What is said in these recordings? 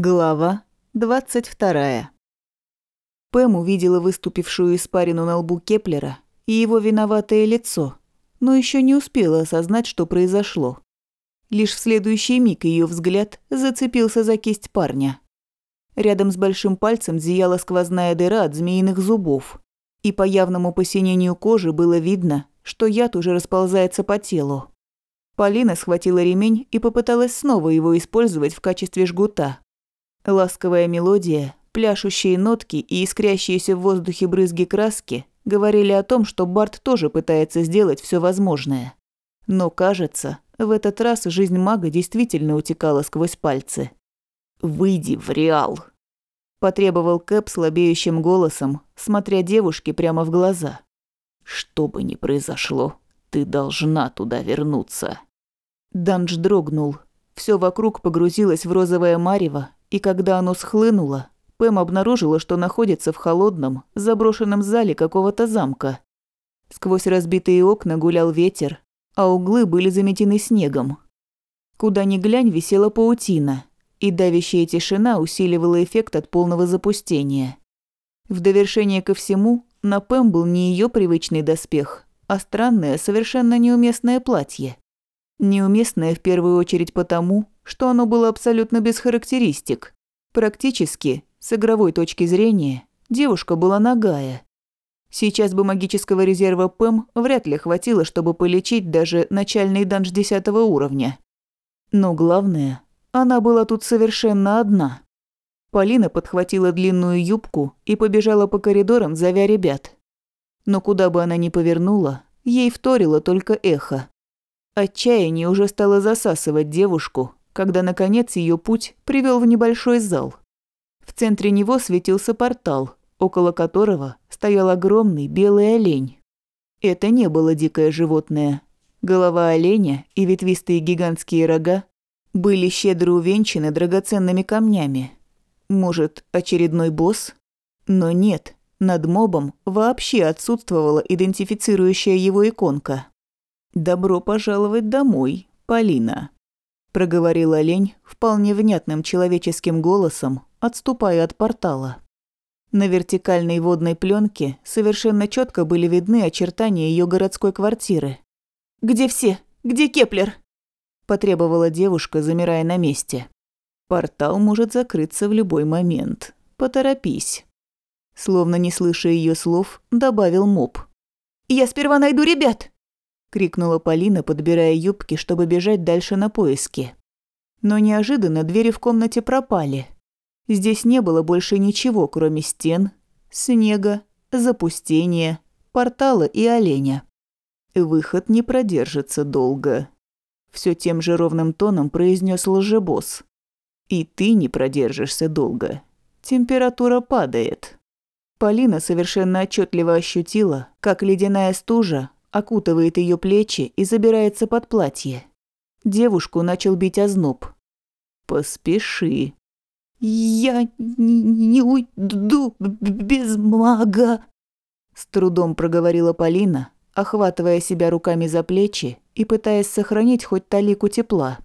Глава 22. Пэм увидела выступившую испарину на лбу Кеплера и его виноватое лицо, но еще не успела осознать, что произошло. Лишь в следующий миг ее взгляд зацепился за кисть парня. Рядом с большим пальцем зияла сквозная дыра от змеиных зубов, и по явному посинению кожи было видно, что яд уже расползается по телу. Полина схватила ремень и попыталась снова его использовать в качестве жгута. Ласковая мелодия, пляшущие нотки и искрящиеся в воздухе брызги краски говорили о том, что Барт тоже пытается сделать все возможное. Но, кажется, в этот раз жизнь мага действительно утекала сквозь пальцы. «Выйди в Реал!» – потребовал Кэп слабеющим голосом, смотря девушке прямо в глаза. «Что бы ни произошло, ты должна туда вернуться». Данж дрогнул. Все вокруг погрузилось в розовое марево, и когда оно схлынуло, Пэм обнаружила, что находится в холодном, заброшенном зале какого-то замка. Сквозь разбитые окна гулял ветер, а углы были заметены снегом. Куда ни глянь, висела паутина, и давящая тишина усиливала эффект от полного запустения. В довершение ко всему, на Пэм был не ее привычный доспех, а странное, совершенно неуместное платье. Неуместное в первую очередь потому, что оно было абсолютно без характеристик. Практически, с игровой точки зрения, девушка была нагая. Сейчас бы магического резерва ПЭМ вряд ли хватило, чтобы полечить даже начальный данж 10 уровня. Но главное, она была тут совершенно одна. Полина подхватила длинную юбку и побежала по коридорам, зовя ребят. Но куда бы она ни повернула, ей вторило только эхо. Отчаяние уже стало засасывать девушку, когда, наконец, ее путь привел в небольшой зал. В центре него светился портал, около которого стоял огромный белый олень. Это не было дикое животное. Голова оленя и ветвистые гигантские рога были щедро увенчаны драгоценными камнями. Может, очередной босс? Но нет, над мобом вообще отсутствовала идентифицирующая его иконка. «Добро пожаловать домой, Полина», проговорил олень вполне внятным человеческим голосом, отступая от портала. На вертикальной водной пленке совершенно четко были видны очертания ее городской квартиры. «Где все? Где Кеплер?» – потребовала девушка, замирая на месте. «Портал может закрыться в любой момент. Поторопись». Словно не слыша ее слов, добавил моб. «Я сперва найду ребят!» – крикнула Полина, подбирая юбки, чтобы бежать дальше на поиски. Но неожиданно двери в комнате пропали. Здесь не было больше ничего, кроме стен, снега, запустения, портала и оленя. Выход не продержится долго. Все тем же ровным тоном произнес лжебосс. И ты не продержишься долго. Температура падает. Полина совершенно отчетливо ощутила, как ледяная стужа окутывает ее плечи и забирается под платье. Девушку начал бить озноб. «Поспеши». «Я не уйду без мага», – с трудом проговорила Полина, охватывая себя руками за плечи и пытаясь сохранить хоть талику тепла.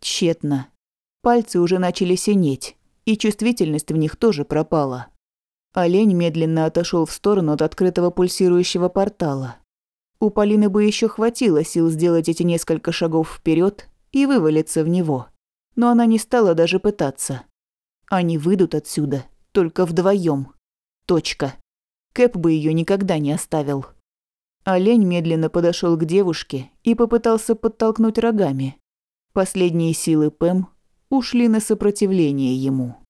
Тщетно. Пальцы уже начали синеть, и чувствительность в них тоже пропала. Олень медленно отошел в сторону от открытого пульсирующего портала. У Полины бы еще хватило сил сделать эти несколько шагов вперед и вывалиться в него. Но она не стала даже пытаться. Они выйдут отсюда только вдвоем. Точка. Кэп бы ее никогда не оставил. Олень медленно подошел к девушке и попытался подтолкнуть рогами. Последние силы Пэм ушли на сопротивление ему.